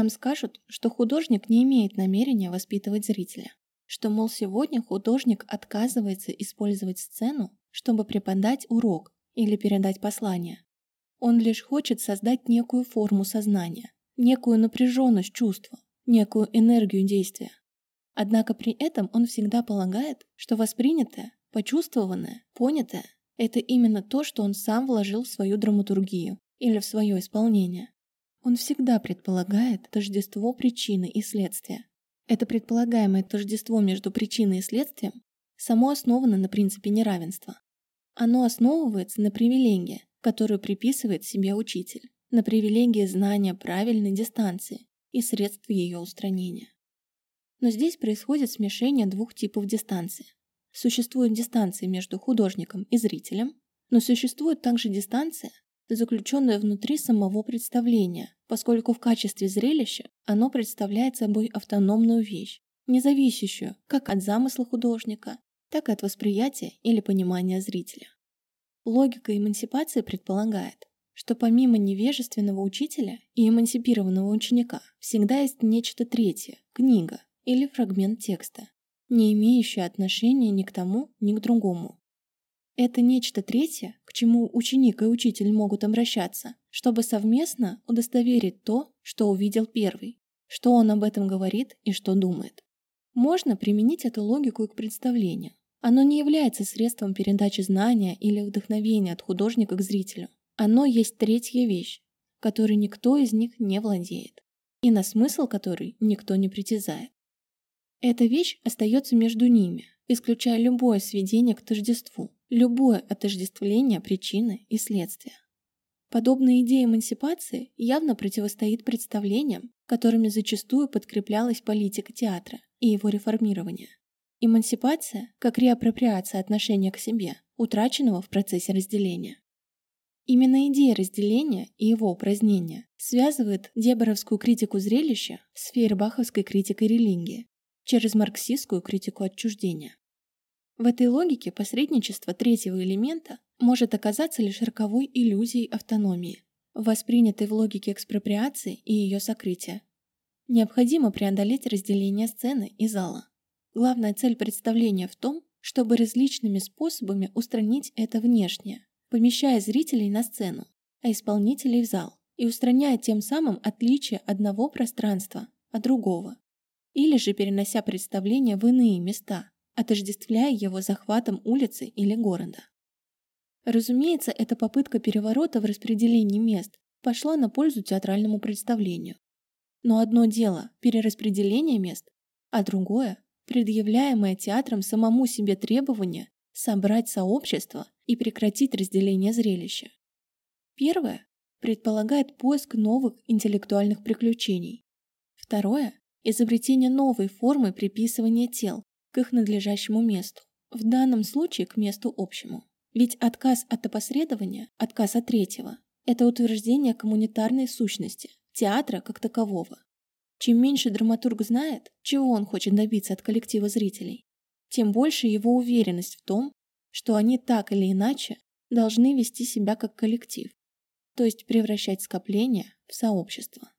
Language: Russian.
Нам скажут, что художник не имеет намерения воспитывать зрителя, что, мол, сегодня художник отказывается использовать сцену, чтобы преподать урок или передать послание. Он лишь хочет создать некую форму сознания, некую напряженность чувства, некую энергию действия. Однако при этом он всегда полагает, что воспринятое, почувствованное, понятое – это именно то, что он сам вложил в свою драматургию или в свое исполнение. Он всегда предполагает тождество причины и следствия. Это предполагаемое тождество между причиной и следствием само основано на принципе неравенства. Оно основывается на привилегии, которую приписывает себе учитель, на привилегии знания правильной дистанции и средств ее устранения. Но здесь происходит смешение двух типов дистанции. Существует дистанция между художником и зрителем, но существует также дистанция, заключенная внутри самого представления, поскольку в качестве зрелища оно представляет собой автономную вещь, не зависящую как от замысла художника, так и от восприятия или понимания зрителя. Логика эмансипации предполагает, что помимо невежественного учителя и эмансипированного ученика всегда есть нечто третье – книга или фрагмент текста, не имеющее отношения ни к тому, ни к другому. Это нечто третье, к чему ученик и учитель могут обращаться, чтобы совместно удостоверить то, что увидел первый, что он об этом говорит и что думает. Можно применить эту логику и к представлению. Оно не является средством передачи знания или вдохновения от художника к зрителю. Оно есть третья вещь, которой никто из них не владеет, и на смысл которой никто не притязает. Эта вещь остается между ними, исключая любое сведение к тождеству, любое отождествление причины и следствия. Подобная идея эмансипации явно противостоит представлениям, которыми зачастую подкреплялась политика театра и его реформирование. Эмансипация как реапроприация отношения к себе, утраченного в процессе разделения. Именно идея разделения и его упразднения связывает деборовскую критику зрелища с фейербаховской критикой религии через марксистскую критику отчуждения. В этой логике посредничество третьего элемента может оказаться лишь роковой иллюзией автономии, воспринятой в логике экспроприации и ее сокрытия. Необходимо преодолеть разделение сцены и зала. Главная цель представления в том, чтобы различными способами устранить это внешнее, помещая зрителей на сцену, а исполнителей в зал, и устраняя тем самым отличие одного пространства от другого, или же перенося представление в иные места, отождествляя его захватом улицы или города. Разумеется, эта попытка переворота в распределении мест пошла на пользу театральному представлению. Но одно дело – перераспределение мест, а другое – предъявляемое театром самому себе требование собрать сообщество и прекратить разделение зрелища. Первое предполагает поиск новых интеллектуальных приключений. Второе – изобретение новой формы приписывания тел, к их надлежащему месту, в данном случае к месту общему. Ведь отказ от опосредования, отказ от третьего – это утверждение коммунитарной сущности, театра как такового. Чем меньше драматург знает, чего он хочет добиться от коллектива зрителей, тем больше его уверенность в том, что они так или иначе должны вести себя как коллектив, то есть превращать скопление в сообщество.